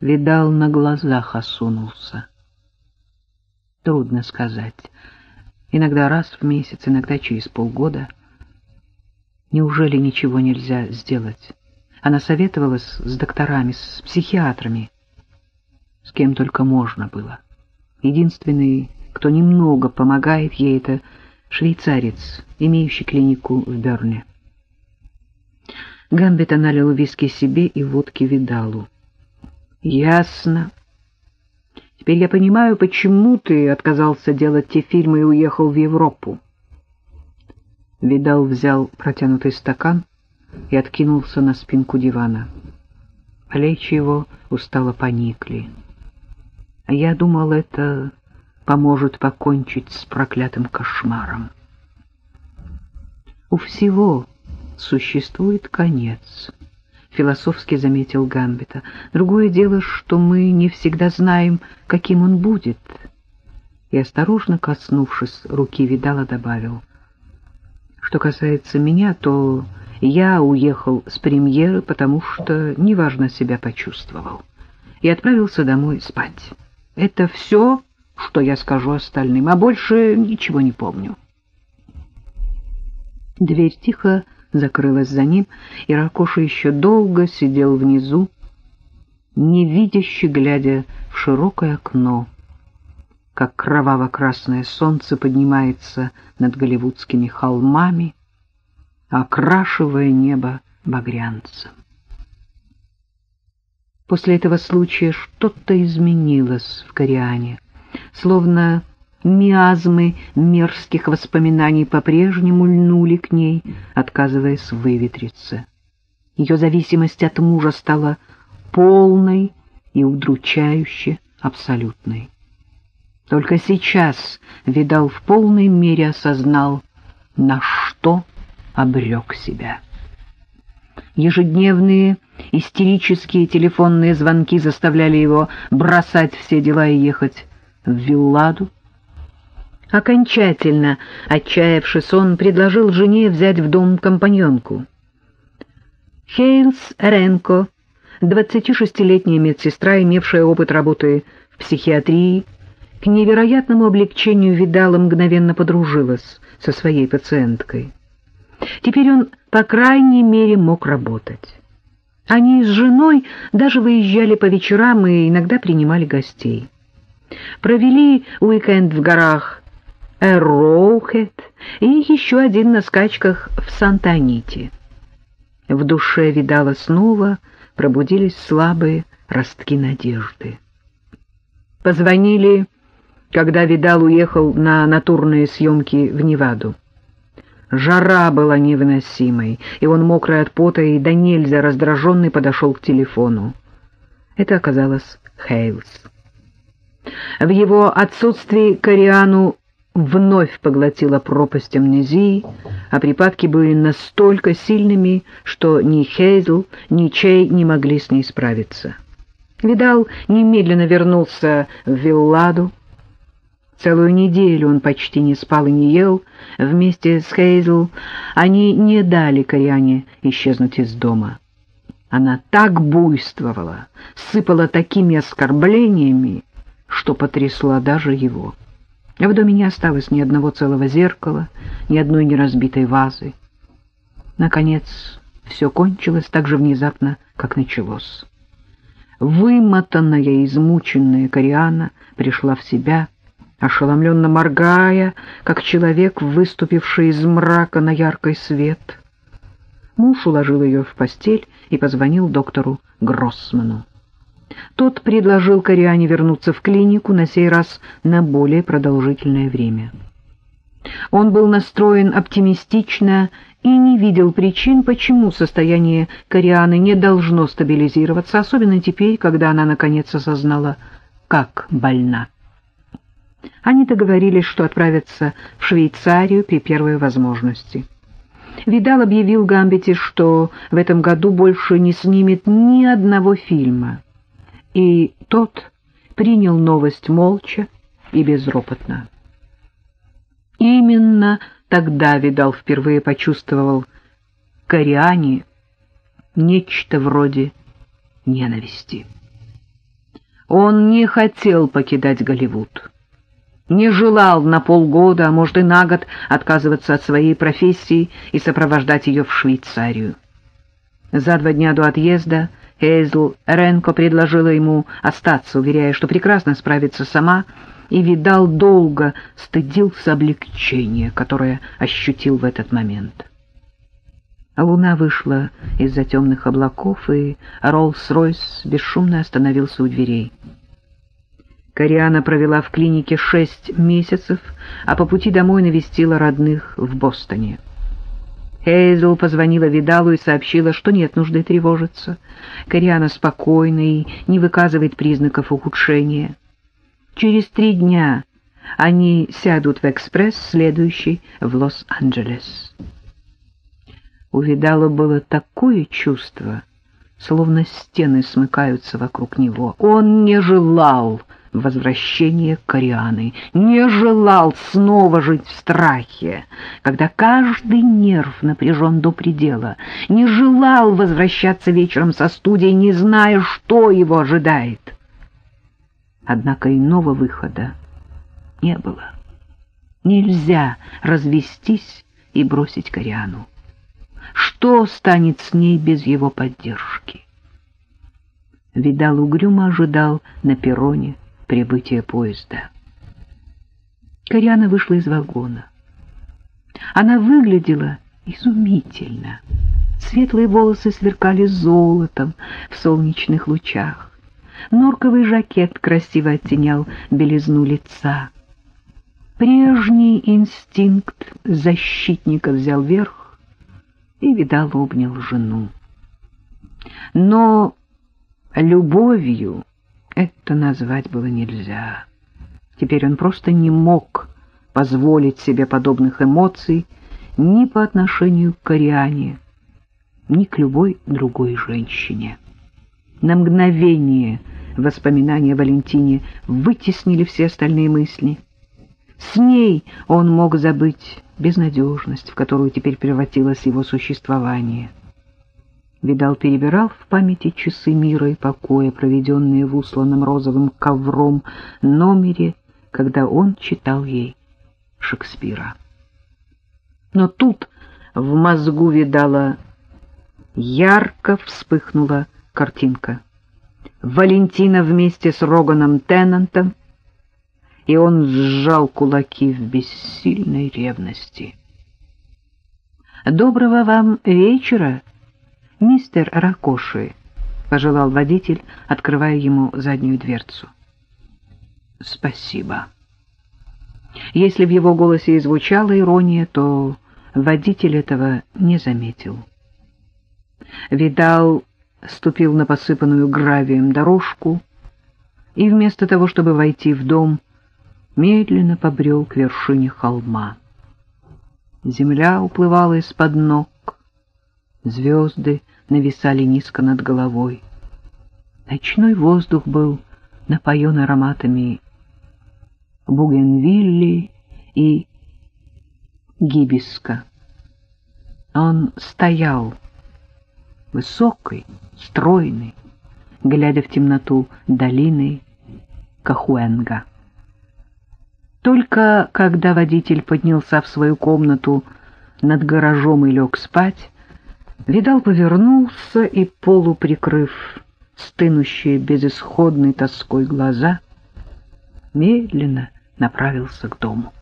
Видал, на глазах осунулся. Трудно сказать. Иногда раз в месяц, иногда через полгода. Неужели ничего нельзя сделать? Она советовалась с докторами, с психиатрами, с кем только можно было. Единственный, кто немного помогает ей, это швейцарец, имеющий клинику в Берне. Гамбит налил виски себе и водки Видалу. «Ясно. Теперь я понимаю, почему ты отказался делать те фильмы и уехал в Европу». Видал взял протянутый стакан и откинулся на спинку дивана. Плечи его устало поникли. А я думал, это поможет покончить с проклятым кошмаром. У всего существует конец, философски заметил Гамбита. Другое дело, что мы не всегда знаем, каким он будет. И осторожно коснувшись руки Видала, добавил: Что касается меня, то я уехал с премьеры, потому что неважно себя почувствовал, и отправился домой спать. Это все, что я скажу остальным, а больше ничего не помню. Дверь тихо закрылась за ним, и Ракоша еще долго сидел внизу, невидяще глядя в широкое окно, как кроваво-красное солнце поднимается над голливудскими холмами, окрашивая небо багрянцем. После этого случая что-то изменилось в Кориане, словно миазмы мерзких воспоминаний по-прежнему льнули к ней, отказываясь выветриться. Ее зависимость от мужа стала полной и удручающе абсолютной. Только сейчас Видал в полной мере осознал, на что обрек себя. Ежедневные истерические телефонные звонки заставляли его бросать все дела и ехать в Вилладу. Окончательно отчаявшись, он предложил жене взять в дом компаньонку. Хейлс Ренко, 26-летняя медсестра, имевшая опыт работы в психиатрии, к невероятному облегчению видала мгновенно подружилась со своей пациенткой. Теперь он, по крайней мере, мог работать. Они с женой даже выезжали по вечерам и иногда принимали гостей. Провели уикенд в горах Эроухет и еще один на скачках в Санта-Ните. В душе, видала, снова пробудились слабые ростки надежды. Позвонили, когда Видал уехал на натурные съемки в Неваду. Жара была невыносимой, и он, мокрый от пота и до нельзя раздраженный, подошел к телефону. Это оказалось Хейлс. В его отсутствии Кориану вновь поглотила пропасть амнезии, а припадки были настолько сильными, что ни Хейзл, ни Чей не могли с ней справиться. Видал немедленно вернулся в Вилладу, Целую неделю он почти не спал и не ел. Вместе с Хейзл они не дали Кориане исчезнуть из дома. Она так буйствовала, сыпала такими оскорблениями, что потрясла даже его. В доме не осталось ни одного целого зеркала, ни одной неразбитой вазы. Наконец, все кончилось так же внезапно, как началось. Вымотанная и измученная Кориана пришла в себя, ошеломленно моргая, как человек, выступивший из мрака на яркий свет. Муж уложил ее в постель и позвонил доктору Гроссману. Тот предложил Кориане вернуться в клинику, на сей раз на более продолжительное время. Он был настроен оптимистично и не видел причин, почему состояние Корианы не должно стабилизироваться, особенно теперь, когда она наконец осознала, как больна. Они договорились, что отправятся в Швейцарию при первой возможности. Видал объявил Гамбите, что в этом году больше не снимет ни одного фильма. И тот принял новость молча и безропотно. Именно тогда Видал впервые почувствовал Кориане нечто вроде ненависти. Он не хотел покидать Голливуд. Не желал на полгода, а может и на год, отказываться от своей профессии и сопровождать ее в Швейцарию. За два дня до отъезда Хейзл Ренко предложила ему остаться, уверяя, что прекрасно справится сама, и видал долго, стыдился облегчения, которое ощутил в этот момент. Луна вышла из-за темных облаков, и Роллс-Ройс бесшумно остановился у дверей. Кориана провела в клинике шесть месяцев, а по пути домой навестила родных в Бостоне. Хейзл позвонила Видалу и сообщила, что нет нужды тревожиться. Кориана спокойна и не выказывает признаков ухудшения. Через три дня они сядут в экспресс, следующий в Лос-Анджелес. У Видала было такое чувство, словно стены смыкаются вокруг него. Он не желал возвращения Корианы, не желал снова жить в страхе, когда каждый нерв напряжен до предела, не желал возвращаться вечером со студии, не зная, что его ожидает. Однако иного выхода не было. Нельзя развестись и бросить Кориану. Что станет с ней без его поддержки? Видал угрюмо ожидал на перроне прибытия поезда. Кориана вышла из вагона. Она выглядела изумительно. Светлые волосы сверкали золотом в солнечных лучах. Норковый жакет красиво оттенял белизну лица. Прежний инстинкт защитника взял верх и, видал, обнял жену. Но любовью это назвать было нельзя. Теперь он просто не мог позволить себе подобных эмоций ни по отношению к Кориане, ни к любой другой женщине. На мгновение воспоминания о Валентине вытеснили все остальные мысли. С ней он мог забыть безнадежность, в которую теперь превратилось его существование. Видал перебирал в памяти часы мира и покоя, проведенные в усланном розовым ковром номере, когда он читал ей Шекспира. Но тут в мозгу видала ярко вспыхнула картинка. Валентина вместе с Роганом Теннантом, и он сжал кулаки в бессильной ревности. «Доброго вам вечера!» «Мистер Ракоши», — пожелал водитель, открывая ему заднюю дверцу. «Спасибо». Если в его голосе и звучала ирония, то водитель этого не заметил. Видал, ступил на посыпанную гравием дорожку и вместо того, чтобы войти в дом, медленно побрел к вершине холма. Земля уплывала из-под ног, Звезды нависали низко над головой. Ночной воздух был напоен ароматами бугенвилли и гибиска. Он стоял, высокий, стройный, глядя в темноту долины Кахуэнга. Только когда водитель поднялся в свою комнату над гаражом и лег спать, Видал повернулся и, полуприкрыв стынущие безысходной тоской глаза, медленно направился к дому.